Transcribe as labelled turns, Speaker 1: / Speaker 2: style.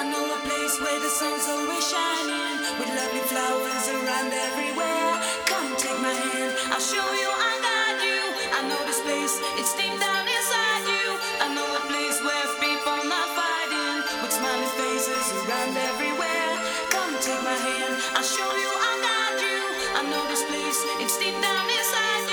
Speaker 1: I know a place where the sun's always shining, with lovely flowers around everywhere. Come take my hand, I'll show you I got you. I know this place, it's deep down inside you. I know a place where people not fighting, with smiling faces around everywhere. Come take my hand, I'll show you I you. I know this place, it's deep down inside